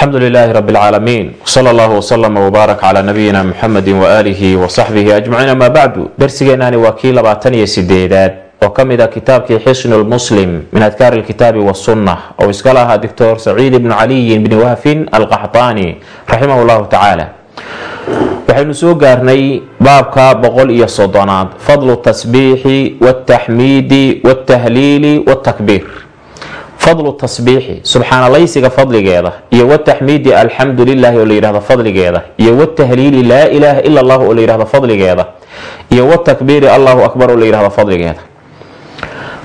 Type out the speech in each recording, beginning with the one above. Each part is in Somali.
alxamdu lilaahi rabi اlcaalamiin wsala allahu wslama wbaarak calaa nabiyina muxamedi waaalihi wasaxbihi ajmaciin amaa bacdu darsigeenani waa kii labaatan iyo sideedaad oo ka mid a kitaabkii xisnu lmuslim min adkaari lkitaabi wasunna oo iska lahaa doctor saciid ibnu caliyin bni wahfin alqaxtaani raximah llahu tacaala waxaynu soo gaarnay baabka boqol iyo soddonaad fadlu tasbiixi wاtaxmiidi wاtahliili wاtakbiir fadlu tasbiixi subxaanalaysiga fadligeeda iyo wataxmiidi alxamdu lilahi oo la yidhahdo fadligeeda iyo watahliili laa ilaaha ila allah oo la yidhahdo fadligeeda iyo watakbiiri allahu akbar oo la yidhahdo fadligeeda.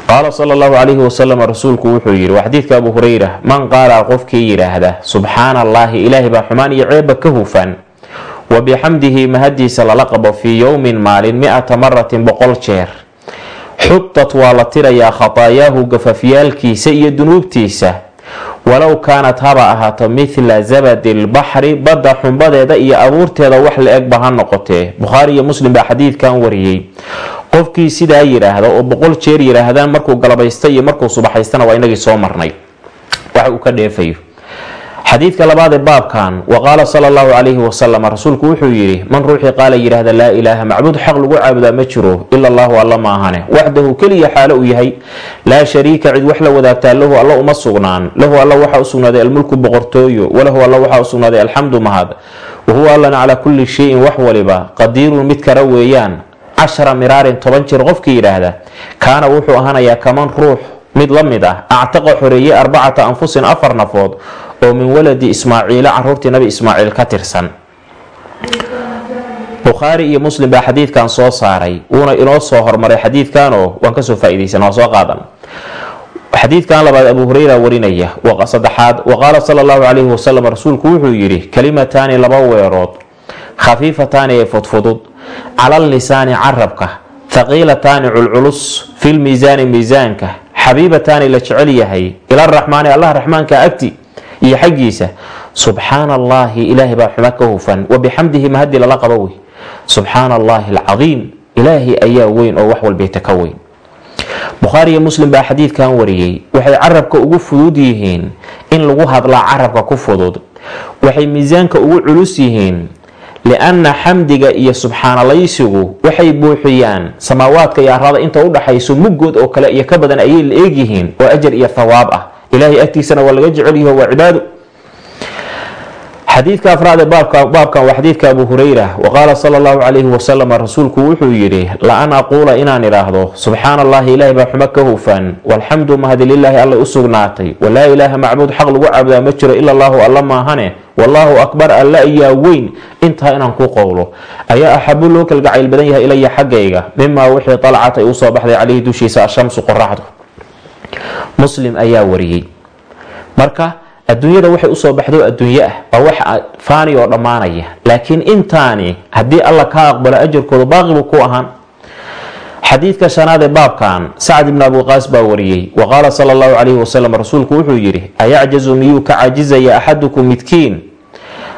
Qaala sala allahu calayhi wasalam rasuulku wuxuu yidhi waa abu hureyra man qaala qofkii yidhaahda subxaana allaahi ilaahay baa xumaan iyo ceebba ka hufan wa bixamdihi mahadiisa lala qabo fii yowmin maalin mi-ata maratin boqol jeer xutat waa la tirayaa khataayaahu gafafyaalkiisa iyo dunuubtiisa. Walow kaanat haba ahaato mithla zabadi lbaxri badda xumbadeeda iyo abuurteeda wax la egba ha noqotee. Bukhaari iyo muslim baa xadiidkan wariyey. Qofkii sidaa yidhaahda oo boqol jeer yidhaahdaan markuu galabaysta iyo markuu subaxaystana waa inagii soo marnay. Waxa uu ka dheefayo xadiidka labaadee baabkan wa qaala sala allahu calayhi wasalam rasuulku wuxuu yidhi man ruuxii qaala yidhaahda laa ilaaha macbuud xaq lagu caabudaa ma jiro ila allahu alla maahane waxdahu keliya xaalo uu yahay laa shariika cid wax la wadaagtaa lahu alla uma sugnaan lahu alla waxaa u almulku boqortooyo walahu alla waxaa u alxamdu mahad wahuwa allana calaa kulli shayin wax waliba qadiirun mid kara weeyaan cashara miraarin toban jir qofkii yidhaahda kaana wuxuu ahanayaa kaman ruux mid la mid ah actaqa xoreeyey arbacata anfusin afar nafood oo min waladi ismaaciila caruurtii nabi ismaaciil ka tirsan. Bukhaari iyo muslim baa xadiidkan soo saaray wuuna inoo soo hormaray xadiidkanoo waan ka soo faaiidaysan waa soo qaadan. Xadiidkan labaad abu hureyra warinaya saddexaad wa sala allahu calayhi wasalam rasuulku wuxuu yidhi kalimataani laba weerood khafiifataani ee fudfudud calal lisaani carabka thaqiilataani culculus fil miisaani miisaanka xabiibataani la jecel yahay ila raxmaani allah raxmaanka agti iyo xaggiisa subxaana allaahi ilaahay baa xuma ka hufan wa bixamdihi mahadi lala qabo wey subxaana allaahi alcadiim ilaahay ayaa weyn oo wax walbeeta ka weyn. Bukhaari iyo muslim baa xadiidkan wariyey waxay carabka ugu fudud yihiin in lagu hadlaa carabka ku fudud. Waxay miisaanka ugu culus yihiin lianna xamdiga iyo subxaanalaysigu waxay buuxiyaan samaawaadka iyo arada inta udhaxayso muggood oo kale iyo ka badan ayay la eegyihiin oo ajar iyo thawaab ah ilahay agtiisana waa laga jecel yaho waa cibaado xadiidka afraad ee baabkan waa xadiidka abu hureyra wa qaala sala allahu calayhi wasalam rasuulku wuxuu yidhi la an aquula inaan idhaahdo subxaana allahi ilahay baa xumo ka hufan walxamdu mahadi lilaahi alla u sugnaatay walaa ilaaha macbuud xaq lagu caabudaa ma jiro ila allahu alla maahane wallaahu akbar alla ayaa weyn intaa inaan ku qowlo. Ayaa axabu loo kalgacayl badan yahay ilaya xaggayga mimaa wixii dalcat u soo baxday caleyhi dushiisa ashamsu qoraxdu muslim ayaa wariyey. Marka adduunyada waxay u soo baxdo adduunye ah waa wax faani oo dhammaanaya. Laakiin intaani haddii alla ka aqbalo ajarkooda baaqibuu ku ahaan. Xadiidka shanaad ee baabkan sacd ibn abuqaas baa wariyey. Wa qaala sala allahu calayhi wasalam rasuulku wuxuu yidhi ayacjizu miyuu ka cajizaya axadukum midkiin?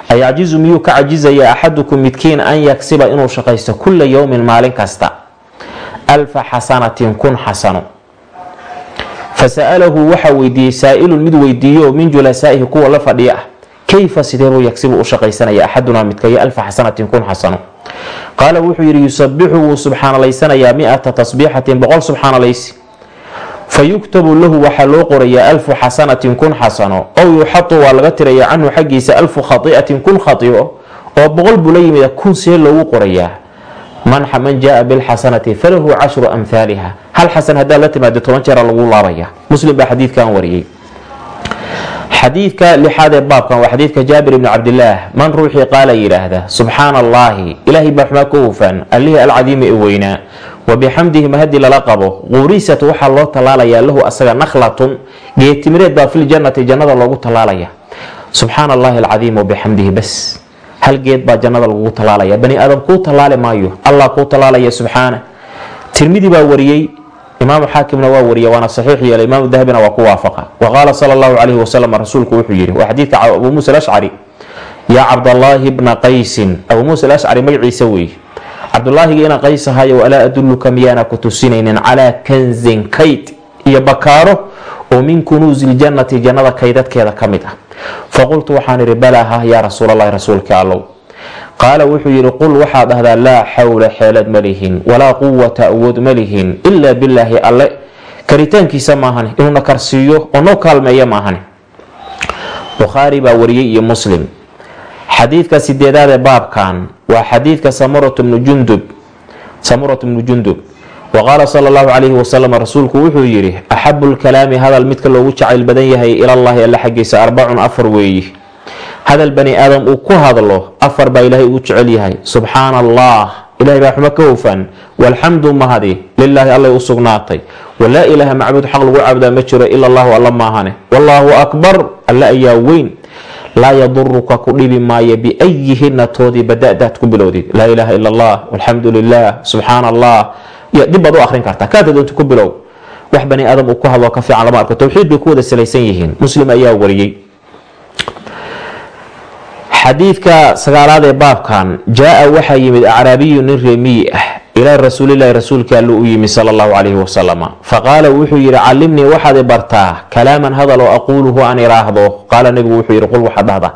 Ayacjizu miyuu ka cajizaya axadukum midkiin an yagsiba inuu shaqaysto kulla yowmin maalin kasta? Alfa xasanatin kun xasano fasa'alahu waxaa weydiiyey saa-ilun mid weydiiyo min julasaa'ihi kuwa la fadhiya ah kayfa sideebuu yagsibu u shaqaysanaya axadunaa midkayo alfa xasanatin kun xasano? Qaala wuxuu yidhi yusabixu wuu subxaanalaysanayaa mi-ata tasbiixatin boqol subxaanalaysi. Fa yuktabu lahu waxaa loo qorayaa alfu xasanatin kun xasano. Ow yuxatu waa laga tirayaa canhu xaggiisa alfu khai'atin kun khaio oo boqol buu la yimid kun see loogu qorayaa man jaa bilxasanati falahu cashru amhaaliha hal xasan haddaad la timaado toban jeera lagu laabaya. Muslim baa xadiidkan wariyey. Xadiidka lixaad baabkan waa xadiidka jaabir ibni cabdilaah man ruuxii qaala yidhaahda subxaana allaahi ilaahay baa xumaa ka hufan allihii alcadiimi ee weynaa. Wa mahadi lala qabo qurisat waxaa loo tallaalayaa lahu asaga nakhlatun geetimireed baa filjannati jannada loogu tallaalaya. Subxaana allahi alcadiim wabixamdihi bas hal geed baa jannada lagugu tallaalaya? Bani aadam kuu tallaali maayo. Allah kuu tallaalaya subxaana. Tirmidi baa wariyey imaamu xaakimna waa wariya waana saxiix yeela imaamu dahabina waa ku waafaqa. Wa sala allahu calayhi wasalam rasuulku wuxuu yidhi waa xadiidka abuu muusa alashcari yaa cabdallaahi bna qaysin. Abuu muusa alashcari magaciisa weeye cabdulaahiga ina qays ahayo alaa adulluka miyaana ku tusinaynin calaa kanzin kayd iyo bakaaro oo min kunuusi ljannati jannada kaydadkeeda ka mid ah faqultu waxaan idhi balaa hah yaa rasuulalahi rasuulka allow qaala wuxuu yidhi qul waxaad dhahdaa laa xawla xeelad ma lihin walaa quwata awood ma lihin ilaa bilaahi alle karitaankiisa maahani inuuna karsiiyo oo noo kaalmeeya maahani bukhaari baa wariyey iyo muslim xadiidka sideedaad ee baabkan waa xadiidka samurat bnu jundub samurat bnu jundub wa qaala sala allahu calayhi wasalam rasuulku wuxuu yidhi axabu lkalaami hadal midka loogu jacayl badan yahay ilallaahi alle xaggiisa arbacun afar weeyi hadal bani aadam uu ku hadlo afar baa ilaahay ugu jecel yahay subxaana allah ilahay baa xumo ka hofan walxamdu mahadi lilaahi allay u sugnaatay walaa ilaaha macbuud xaq lagu caabudaa ma jiro ila allahu alla maahane wallaahu akbar alle ayaa weyn laa yaduruka ku dhibi maayo biayihina toodii badadaad ku bilowdid laa ilaaha ila allah walxamdu lilah subxaana allah dib baad u akrin kartaa. Kaata doonta ku bilow. Wax bani aadam uu ku hadlo ka fiican lama arko. Towxiid bay ku wada salaysan yihiin. Muslim ayaa wariyey. Xadiidka sagaalaad ee baabkan jaa-a waxaa yimid acraabiyu nin reemiyi ah ilaa rasuulilahi rasuulka allu u yimi sala allahu calayhi wasalam faqaala wuxuu yidhi callimnii waxaad i bartaa kalaaman hadal oo aquuluhu aan iraahdo qaala nebigu wuxuu yidhi qul waxaad dhahda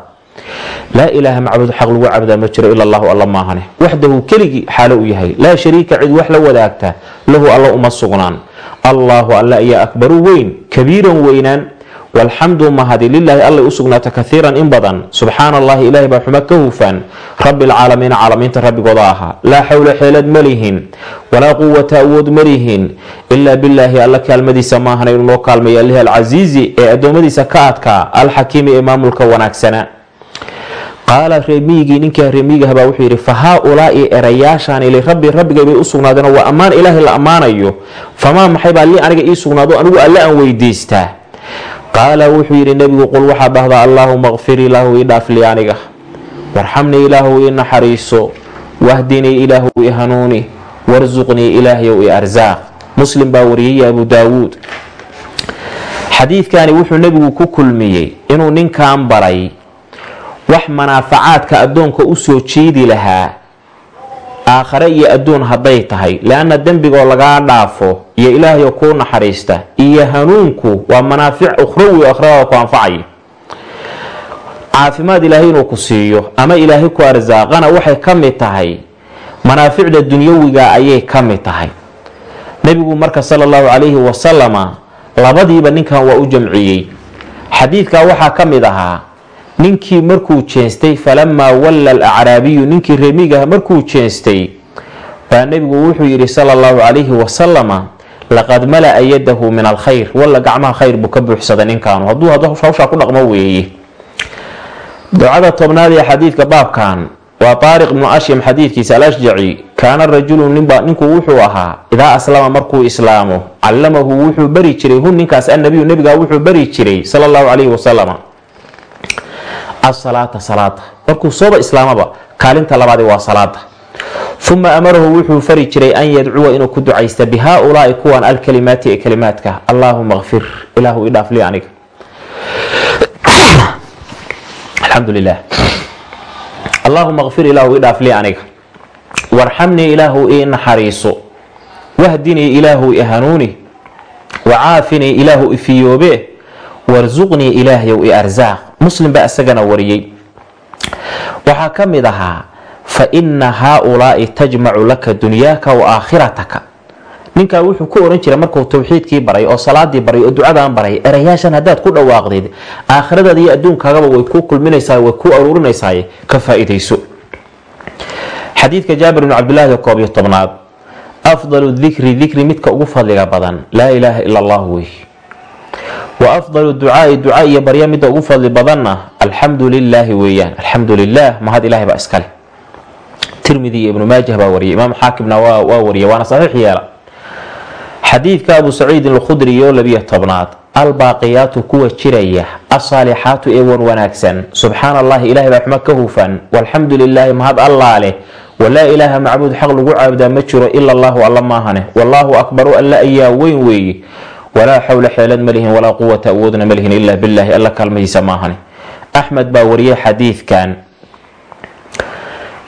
laa ilaaha macbuud xaq lagu cabdaa ma jiro ila allahu alla maahane. Waxdahu keligii xaalo u yahay. Laa shariika cid wax la wadaagta lahu alla uma sugnaan. Allaahu alla ayaa akbaru weyn kabiiran weynaan. Walxamdu mahadi lilaahi allay u sugnaata kaiiran in badan. Subxaana allahi ilahay baa xumo ka hufaan rabbi alcaalamiina caalamiinta rabbigooda ahaa. Laa xawla xeelad ma lihin walaa quwata awood ma lihin. Ilaa bilaahi alla kaalmadiisa maahan inuu noo kaalmeeya alihi alcasiizi ee addoommadiisa ka adkaa alxakiimi ee maamulka wanaagsana qaala reemiyigii ninkaa reemiyigahbaa wuxuu yidhi fa haa-ulaai erayaashaan lirabbi rabbigay bay u sugnaadeen waa ammaan ilaahay la ammaanayo famaa maxay baa lii aniga ii sugnaado anigu alle aan weydiistaa qaala wuxuu yidhi nebigu qul waxaad dhahdaa allaahuma kfir ilaahu ii dhaafli aniga warxamnii ilaahu ii naxariiso wahdinii ilaahu i hanuuni warsuqnii ilaahyow i arsaaq muslim baa wariyay abu daawuud xadiidkani wuxuu nebigu ku kulmiyey inuu ninkan baray wax manaafacaadka addoonka u soo jeedi lahaa aakhare iyo adduun hadday tahay leanna dembigoo lagaa dhaafo iyo ilaahayoo kuu naxariista iyo hanuunku waa manaafic ukhrawi akhrada ku anfacaya. Caafimaad ilaahay inuu ku siiyo ama ilaahay ku arsaaqana waxay ka mid tahay manaaficda dunyawiga ayay ka mid tahay. Nebigu marka sala allahu calayhi wasalama labadiiba ninkan waa u jamciyey. Xadiidka waxaa ka mid ahaa ninkii markuu jeestay falamaa walla alacraabiyu ninkii reemigaha markuu jeestay baa nebigu wuxuu yidhi sala allahu calayhi wasalama laqad mala-a yadahu min alkhayr. Walla gacmaha khayr buu ka buuxsaday ninkaanu. Hadduu hawshaa ku dhaqmo weeye ducada tobnaad ee xadiidka baabkan waa taariq ibnu ashyam xadiidkiisa alashjaci kaana rajulu ninku wuxuu ahaa idaa aslama markuu islaamo callamahu wuxuu bari jiray. Hu ninkaas annabiyu nebiga wuxuu bari jiray sala allahu calayhi wasalam asalaata salaada markuu sooba islaamaba kaalinta labaadi waa salaada uma amarahu wuxuu fari jiray an yadcuwa inuu ku ducaysta bi haa-ulaai kuwan alkalimaati ee kalimaadka. Allaahuma kfir ilaahu idhaaf lii aniga. Alxamdu lilah allaahuma kfir ilaahu idhaaf lii aniga. Warxamnii ilaahu ii naxariiso. Wahdinii ilaahu i hanuuni. Wacaafinii ilaahu ifiyoobe warsuqnii ilaahyow i arsaaq muslim baa isagana wariyey. Waxaa ka mid ahaa fa ina haa-ulaai tajmacu laka dunyaaka wa ninkaa wuxuu ku oran jiray markuu towxiidkii baray oo salaadii baray oo ducadaan baray erayaashan haddaad ku dhawaaqdeed aakhiradaada iyo adduunkaagaba way kuu kulminaysaa way kuu aruurinaysaa ka faa-idayso xadiidka jaabir bn cabdilaahi koob iyo tobnaad. Afdalu dikri dikri midka ugu fadliga badan laa ilaaha ila allah wey wa afdalu ducaai ducaa iyo barya midda ugu fadli badanna alxamdu lilaahi weeyaan alxamdu lilah mahad ilahay baa iskale tirmidi iyo ibnu maajah baa wariyay imaam xaakimna waa wariya waana saxiix yeela xadiidka abu saciidin alkhudri oo labiyo tobnaad albaaqiyaatu kuwa jiraya asaalixaatu ee wan wanaagsan subxaana allahi ilahay baa xumo ka hufan walxamdu lilaahi mahad allaa leh walaa ilaaha macbuud xaq lagu caabudaa ma jiro ila allahu alla maahane wallaahu akbaru alla ayaa weyn weeye walaa xawla xeelad ma lihin walaa quwata awoodna ma lihin ilaa bilaahi alla kaalmadiisa maahane axmed baa wariyay xadiidkan.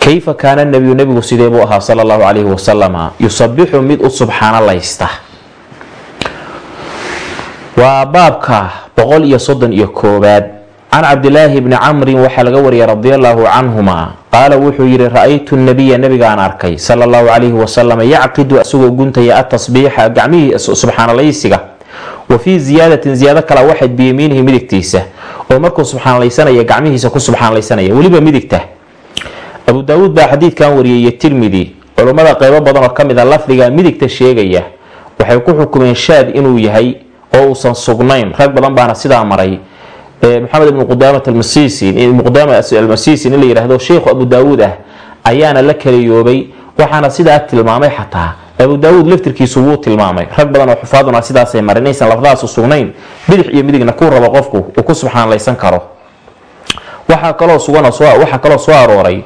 Kayfa kaana nabiyu nebigu sidee buu ahaa sala allahu calayhi wasalama yusabixu mid u subxaanolaysta waa baabka boqol iyo soddon iyo koowaad. Can cabdilaahi bni camrin waxaa laga wariyay radi allaahu canhuma qaala wuxuu yihi ra'aytu nabiya arkay sala allahu calayhi wasalam yacqidu isagoo guntaya atasbiixa gacmihii subxaanalaysiga wa fii ziyaadatin ziyaado kala waxayd biyamiinihi midigtiisa. Oo markuu subxaanalaysanaya gacmihiisa ku subxaanalaysanaya weliba midigta. Abu daawuud baa xadiidkan wariyay tirmidi. Culummada qeybo badan oo ka mid a lafdiga midigta sheegaya waxay ku xukumeen shaad inuu yahay oo uusan sugnayn. Rag badan baana sidaa maray. Maxamed ibnu qudaamat muqdaama almasiisi in la yihahdo sheikhu abu daawuud ah ayaana la kaliyoobay waxaana sidaa tilmaamay xataa abu daawuud laftirkiisu wuu tilmaamay. Rag badan oo xufaaduna sidaasay mareen inaysan lafdahaasu sugnayn bidix iyo midigna ku rabo qofku uu ku subxaanlaysan karo. Waxaa kaloo soo arooray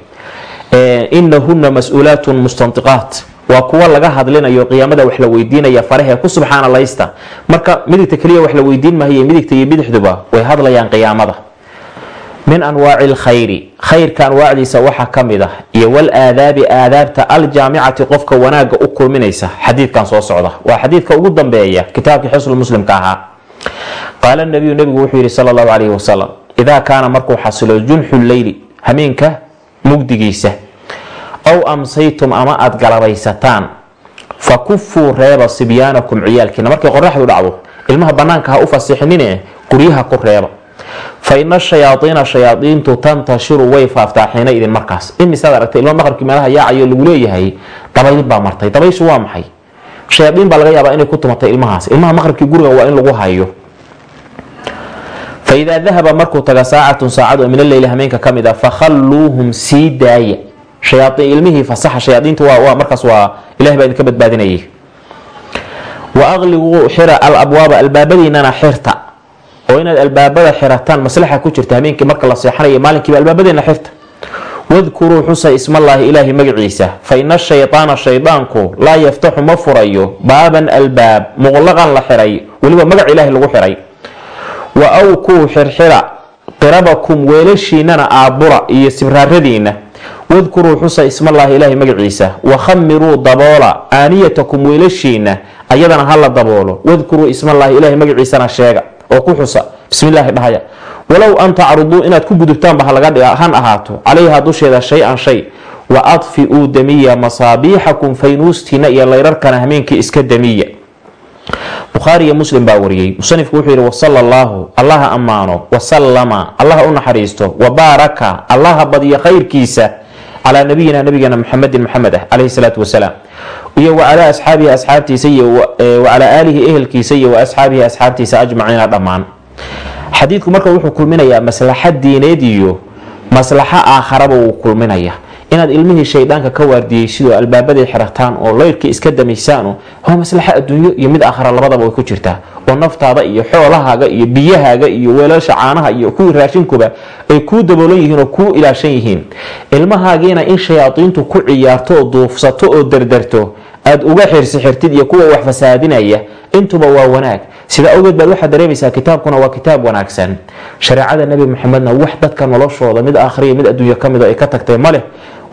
inahuna mas'uulaatun mustantiqaat. Waa kuwa laga hadlinayo qiyaamada wax la weydiinaya farahee ku subxaanalaysta marka midigta keliya wax la weydiin mahaye midigta iyo bidixduba way hadlayaan qiyaamada min anwaaci lkhayri khayrka anwaacdiisa waxaa ka mid ah iyo wal aadaabi aadaabta aljaamicati qofka wanaaga u kulminaysa xadiidkan soo socda. Waa xadiidka ugu dambeeya kitaabkii muslimka ahaa. Qaala nabiyu nabigu wuxuu yihi sala allahu calayhi wasalam idaa kaana markuu xasilo junxu leyli hameenka mugdigiisa aw amsaytum ama aada galabaysataan fa kufuu reeba sibyaanakum ciyaalkiina. Markay qoraxdu dhacdo ilmaha banaanka ha u fasixinine guryaha ku reeba fa ina shayaaiina shayaaiintu tantashiru way faaftaa idin markaas. Imisaad aragtay ilmo maqribkii meelaha yaacayo lagu leeyahay dabayl baa martay dabayshu waa maxay? Shayaaiin baa laga yaabaa inay ku tumatay ilmahaas. Ilmaha maqribkii guriga waa in lagu hayo fa idaa dahaba markuu taga saacatun saacad oo min alleyli hameenka ka mid a fakhalluuhum sii daaya. Ilmihii fasaxa shayaaiinta waa markaas waa ilahay baa idinka badbaadinayay. Wa xira al abwaaba albaabadiinana xirta oo inaad albaabada xirataan maslaxa ku jirta hameenkii marka la seexanayo maalinkiiba albaabadiina xirta. Wadkuruu xusa ismallaahi ilaahi magaciisa fa ina shaydaana shaydaanku laa yaftaxu ma furayo baaban albaab muqlaqan la xiray weliba magac ilaahi lagu xiray. Wa awkuu xirxira qirabakum weelashiinana aabura iyo sibraaradiina wadkuruu xusa ismallaahi ilaahi magaciisa wakhamiruu daboola aaniyatakum weelashiina ayadana hala daboolo. Wadkuruu ismallaahi ilaahi magaciisana sheega oo ku xusa. Bismillaahi dhahaya. Walow an tacruduu inaad ku gudubtaanba han ahaato calayhaa dusheeda shay-an shay wa adfi'uu damiya masaabiixakum faynuustiina iyo layrarkana hameenkii iska damiya. Bukhaari iyo muslim baa wariyey. Musanifku wuxuu yihi wasala allaahu allaha ammaano wasalama allaha u naxariisto wabaaraka allaha badiyo khayrkiisa calaa nabiyina nabigeena muxamedin maxamed ah calayhi salaatu wasalaam iyo wa calaa asxaabihi asxaabtiisa iyo wa calaa aalihi ehelkiisa iyo wa asxaabihi asxaabtiisa ajmaciina dhammaan. Xadiidku marka wuxuu kulminayaa maslaxa diineed iyo maslaxo aakharaba wuu kulminaya inaad ilmihii shaydaanka ka waardiyey sidoo albaabaday xirataan oo leyrkii iska damaysaan waa maslaxo adduunyo iyo mid aakhara labadaba way ku jirtaa. Oo naftaada iyo xoolahaaga iyo biyahaaga iyo weelasha caanaha iyo kuwii raashinkuba ay kuu daboolan yihiin oo kuu ilaashan yihiin. Ilmahaagiina in shayaadiintu ku ciyaarto oo duufsato oo dardarto aada uga xirsi xirtid iyo kuwa wax fasaadinaya intuba waa wanaag. Sida awgeed baad waxaad dareemaysaa kitaabkuna waa kitaab wanaagsan. Shareecada nebi maxamedna wax dadka noloshooda mid aakhriya mid adduunyo ka mid ay ka tagtay ma leh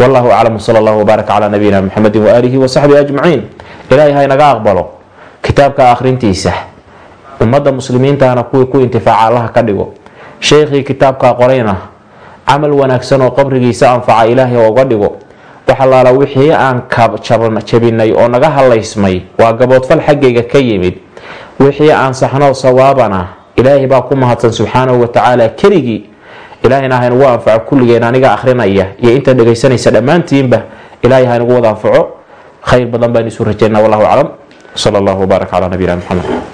wallahu aclam sal allahu wbaarak calaa nabiyina muxamedin waaalihi wasaxbihi ajmaciin ilaahay ha inaga aqbalo. Kitaabka akhrintiisa. Ummadda muslimiintahana kuwii ku intifaaca allaha ka dhigo. Sheekhii kitaabkaa qorayna camal wanaagsan oo qabrigiisa anfaca ilaahay oga dhigo. Waxalaala wixii aan jabinay oo naga halaysmay waa gaboodfal xaggayga ka yimid. Wixii aan saxnoo sawaabana ilaahay baa ku mahadsan subxaanahu watacaala keligii ilaahayna ha inugu anfaco kulligeen aniga akhrinaya. Iyo inta dhegaysanaysa dhammaantiinba ilaahay ha inugu wada anfaco khayr badan baan isu rajeynaa wallahu aclam. Sal allahu wbaarak calaa nabiyina muxamed